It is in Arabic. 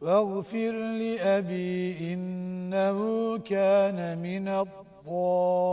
واغفر لأبي إنه كان من الضالين.